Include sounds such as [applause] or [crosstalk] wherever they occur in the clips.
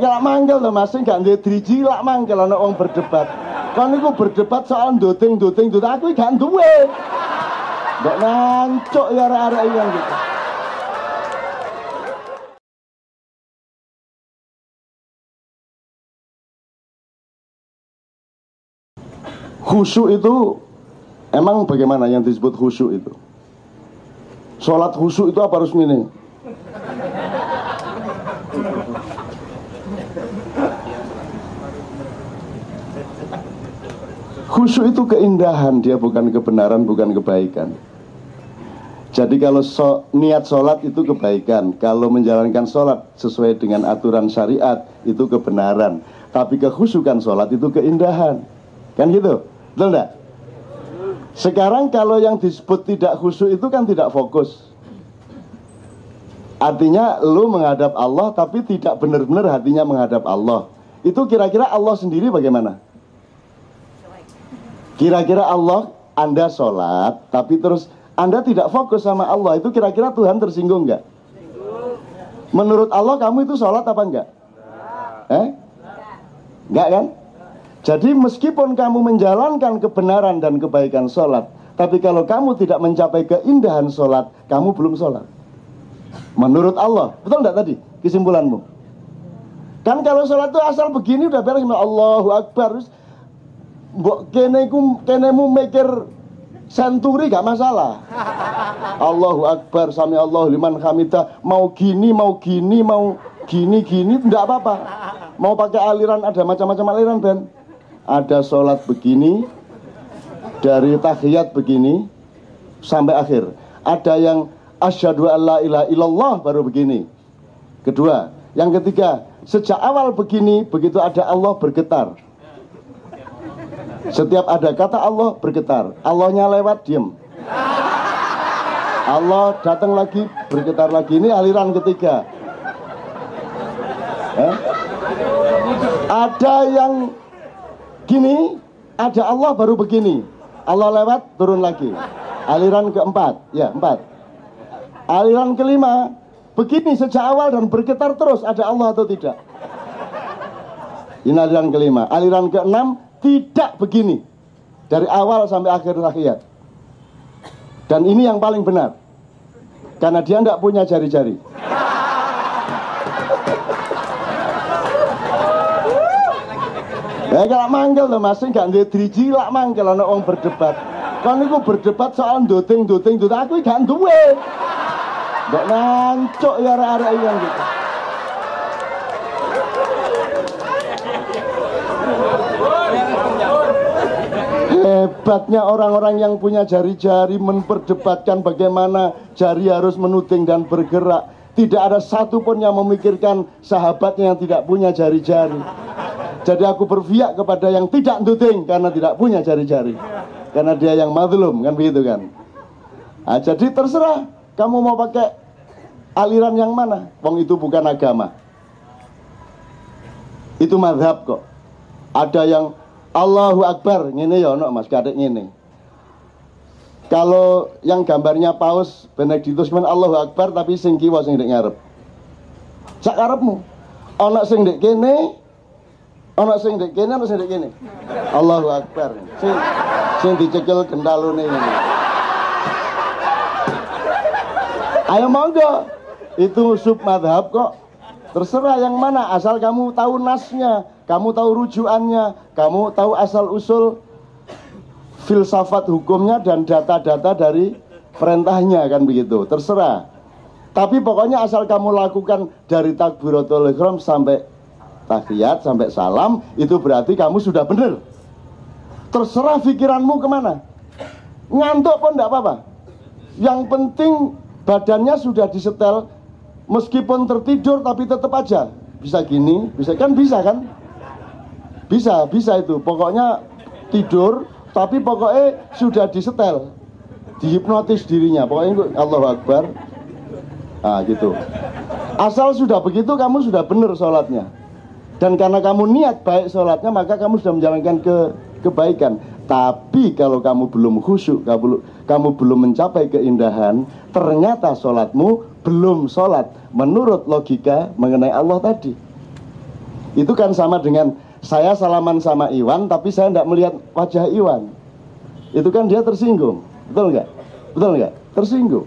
Kalau manggil loh mas, gak ndek driji lak manggil ana wong berdebat. Kan niku berdebat soal doting doting doting aku gak duwe. Mbok nancuk ya arek-arek yang gitu. Khusyuk itu emang bagaimana yang disebut khusyuk itu? Sholat khusyuk itu apa harus ini? Khusyuk itu keindahan, dia bukan kebenaran, bukan kebaikan. Jadi kalau so, niat sholat itu kebaikan, kalau menjalankan sholat sesuai dengan aturan syariat itu kebenaran. Tapi kekhusyukan sholat itu keindahan, kan gitu, betul enggak? Sekarang kalau yang disebut tidak khusyuk itu kan tidak fokus. Artinya lu menghadap Allah tapi tidak benar-benar hatinya menghadap Allah. Itu kira-kira Allah sendiri bagaimana? Kira-kira Allah Anda sholat tapi terus Anda tidak fokus sama Allah itu kira-kira Tuhan tersinggung nggak? Menurut Allah kamu itu sholat apa enggak? Eh? Enggak kan? Jadi meskipun kamu menjalankan kebenaran dan kebaikan sholat Tapi kalau kamu tidak mencapai keindahan sholat Kamu belum sholat Menurut Allah Betul enggak tadi kesimpulanmu? Kan kalau sholat itu asal begini udah beres Allahu Akbar mbok kene ku kenemu mikir senturi gak masalah. [laughs] Allahu Akbar sami Allah liman hamidah mau gini mau gini mau gini gini tidak apa-apa. Mau pakai aliran ada macam-macam aliran Ben. Ada sholat begini dari tahiyat begini sampai akhir. Ada yang asyhadu alla ilaha illallah baru begini. Kedua, yang ketiga, sejak awal begini begitu ada Allah bergetar. Setiap ada kata Allah bergetar. Allahnya lewat diem. Allah datang lagi bergetar lagi. Ini aliran ketiga. Eh? Ada yang gini, ada Allah baru begini. Allah lewat turun lagi. Aliran keempat, ya empat. Aliran kelima, begini sejak awal dan bergetar terus. Ada Allah atau tidak? Ini aliran kelima. Aliran keenam, tidak begini dari awal sampai akhir rakyat. Dan ini yang paling benar. Karena dia tidak punya jari-jari. Ya kalau manggil loh mas, nggak ndek driji lah manggil anak orang berdebat. Kan niku berdebat soal doting doting doting aku gak duwe. Mbok nancuk ya arek-arek yang gitu. Hebatnya orang-orang yang punya jari-jari memperdebatkan bagaimana jari harus menuding dan bergerak. Tidak ada satupun yang memikirkan sahabatnya yang tidak punya jari-jari. Jadi aku berpihak kepada yang tidak nuding karena tidak punya jari-jari. Karena dia yang madlum kan begitu kan. Nah, jadi terserah kamu mau pakai aliran yang mana. Wong itu bukan agama. Itu madhab kok. Ada yang Allahu Akbar ngene ya ono Mas kadek ngene. Kalau yang gambarnya Paus Benedictus men Allahu Akbar tapi sing kiwa sing ndek ngarep. Sak karepmu. Ana sing ndek kene, ana sing ndek kene, ana sing ndek kene. Allahu Akbar. Sing sing dicekel gendalune ini. Ayo monggo. Itu sub madhab kok. Terserah yang mana asal kamu tahu nasnya, kamu tahu rujukannya, kamu tahu asal usul filsafat hukumnya dan data-data dari perintahnya kan begitu. Terserah. Tapi pokoknya asal kamu lakukan dari takbiratul ihram sampai tahiyat sampai salam itu berarti kamu sudah benar. Terserah pikiranmu ke mana. Ngantuk pun tidak apa-apa. Yang penting badannya sudah disetel meskipun tertidur tapi tetap aja bisa gini, bisa kan bisa kan? Bisa, bisa itu. Pokoknya tidur, tapi pokoknya sudah disetel, dihipnotis dirinya. Pokoknya Allah Akbar. Ah gitu. Asal sudah begitu kamu sudah benar sholatnya. Dan karena kamu niat baik sholatnya maka kamu sudah menjalankan ke kebaikan. Tapi kalau kamu belum khusyuk, kamu, kamu belum mencapai keindahan, ternyata sholatmu belum sholat menurut logika mengenai Allah tadi. Itu kan sama dengan saya salaman sama Iwan tapi saya tidak melihat wajah Iwan. Itu kan dia tersinggung. Betul nggak? Betul nggak? Tersinggung.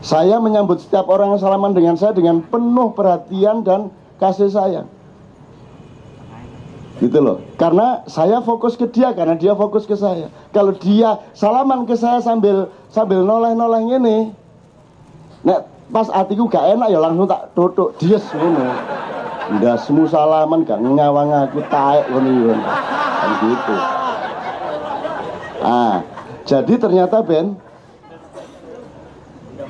Saya menyambut setiap orang yang salaman dengan saya dengan penuh perhatian dan kasih sayang. Gitu loh. Karena saya fokus ke dia karena dia fokus ke saya. Kalau dia salaman ke saya sambil sambil noleh-noleh ini, nek pas hatiku gak enak ya langsung tak tutup dia semua udah semua salaman gak ngawang aku taek ngono kan gitu. Ah jadi ternyata Ben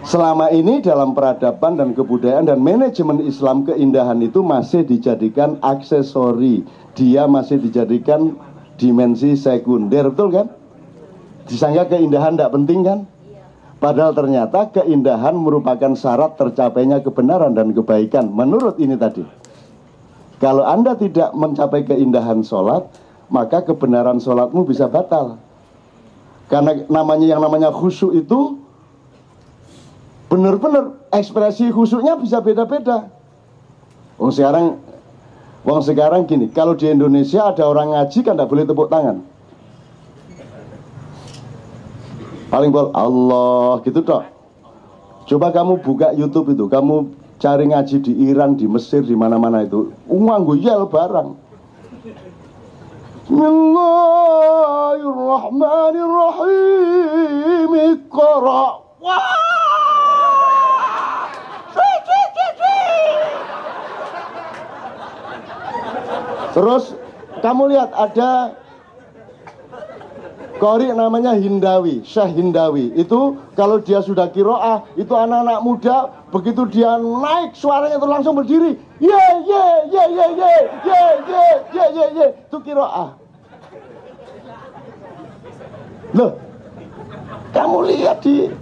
selama ini dalam peradaban dan kebudayaan dan manajemen Islam keindahan itu masih dijadikan aksesori. Dia masih dijadikan dimensi sekunder betul kan? Disangka keindahan tidak penting kan? Padahal ternyata keindahan merupakan syarat tercapainya kebenaran dan kebaikan. Menurut ini tadi. Kalau Anda tidak mencapai keindahan sholat, maka kebenaran sholatmu bisa batal. Karena namanya yang namanya khusyuk itu benar-benar ekspresi khusyuknya bisa beda-beda. Wong sekarang, wong sekarang gini, kalau di Indonesia ada orang ngaji kan tidak boleh tepuk tangan. paling bol Allah gitu toh coba kamu buka YouTube itu kamu cari ngaji di Iran di Mesir di mana-mana itu. Uang yel barang. Bismillahirrahmanirrahim. Iqra. Terus kamu lihat ada Kori namanya Hindawi, Syekh Hindawi. Itu kalau dia sudah kiroah, itu anak-anak muda, begitu dia naik suaranya itu langsung berdiri. Ye, ye, ye, ye, ye, ye, ye, ye, ye, ye. Itu kiroah. Loh, kamu lihat di,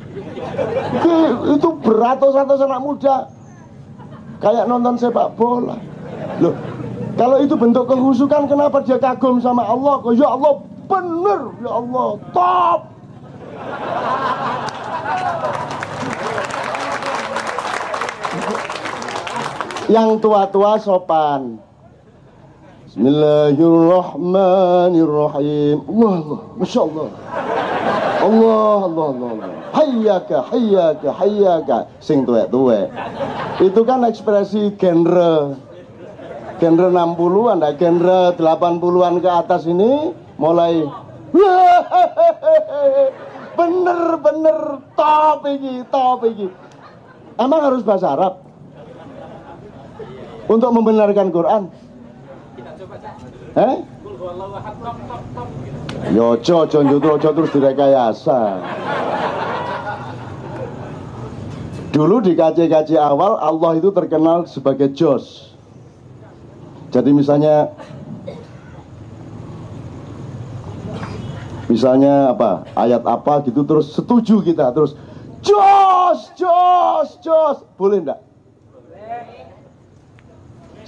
di itu beratus-ratus anak muda kayak nonton sepak bola. Loh, kalau itu bentuk kehusukan kenapa dia kagum sama Allah? Ya Allah bener ya Allah top. Yang tua-tua sopan. Bismillahirrahmanirrahim. Allah, Allah, Masya Allah. Allah, Allah, Allah, Allah. Hayyaka, hayyaka, hayyaka. Sing tuwek-tuwek. Itu kan ekspresi genre. Genre 60-an, genre 80-an ke atas ini mulai. [laughs] Bener-bener top ini top ini emang harus bahasa Arab? Untuk membenarkan Quran? Eh? Yo, ojo ojo terus direkayasa. Dulu di kaji-kaji awal Allah itu terkenal sebagai Jos. Jadi misalnya misalnya apa ayat apa gitu terus setuju kita terus jos jos jos. Boleh ndak?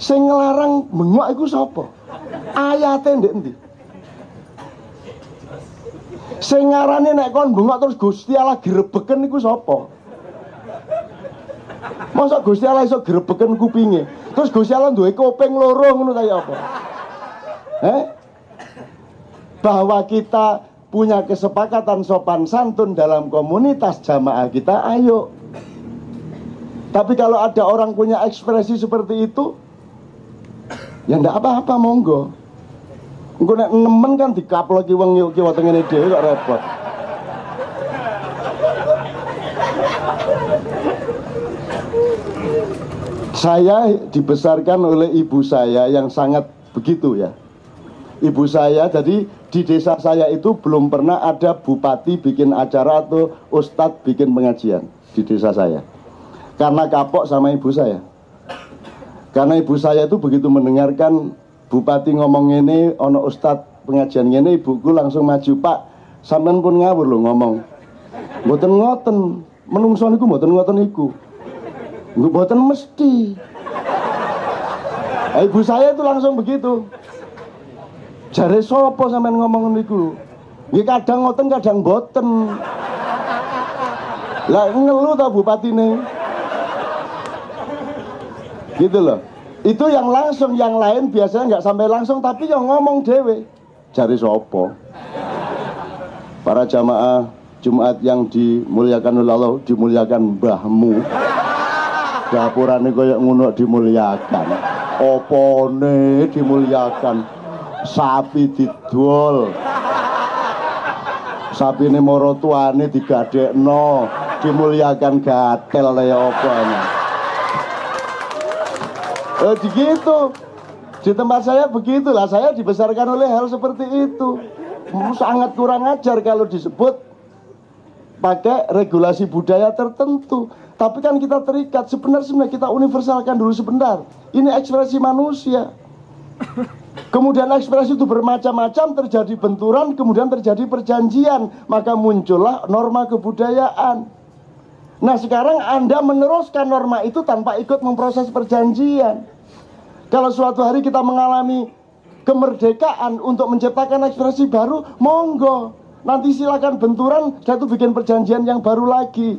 Sing ngelarang bengok iku sapa? Ayate ndek endi? Sing ngarane nek kon bengok terus Gusti Allah grebeken iku sapa? Masa Gusti Allah iso grebeken kupinge? Terus Gusti Allah duwe kuping loro ngono kaya apa? Eh? Bahwa kita punya kesepakatan sopan santun dalam komunitas jamaah kita, ayo. Tapi kalau ada orang punya ekspresi seperti itu, ya ndak apa-apa monggo. Engko nek nemen kan dikaploki wong yo kiwa tengene dhewe kok repot. Saya dibesarkan oleh ibu saya yang sangat begitu ya. Ibu saya jadi di desa saya itu belum pernah ada bupati bikin acara atau ustadz bikin pengajian di desa saya. Karena kapok sama ibu saya. Karena ibu saya itu begitu mendengarkan bupati ngomong ini, ono ustadz pengajian ini, ibuku langsung maju, Pak, sampean pun ngawur loh ngomong. Mboten ngoten, menungso niku mboten ngoten niku. Mboten mesti. Nah, ibu saya itu langsung begitu. Jare sapa sampean ngomong niku? Nggih kadang ngoten kadang boten. Lah ngeluh ta bupatine. Gitu loh. itu yang langsung yang lain biasanya nggak sampai langsung tapi yang ngomong dewe cari sopo para jamaah Jumat yang dimuliakan oleh Allah dimuliakan mbahmu dapurane koyo ngono dimuliakan opone dimuliakan sapi didol sapi ini moro tuane digadekno dimuliakan gatel ya opone Eh, begitu. Di tempat saya begitulah, saya dibesarkan oleh hal seperti itu. Sangat kurang ajar kalau disebut pakai regulasi budaya tertentu. Tapi kan kita terikat, sebenarnya kita universalkan dulu sebentar. Ini ekspresi manusia. Kemudian ekspresi itu bermacam-macam, terjadi benturan, kemudian terjadi perjanjian. Maka muncullah norma kebudayaan. Nah sekarang Anda meneruskan norma itu tanpa ikut memproses perjanjian. Kalau suatu hari kita mengalami kemerdekaan untuk menciptakan ekspresi baru, monggo. Nanti silakan benturan, saya tuh bikin perjanjian yang baru lagi.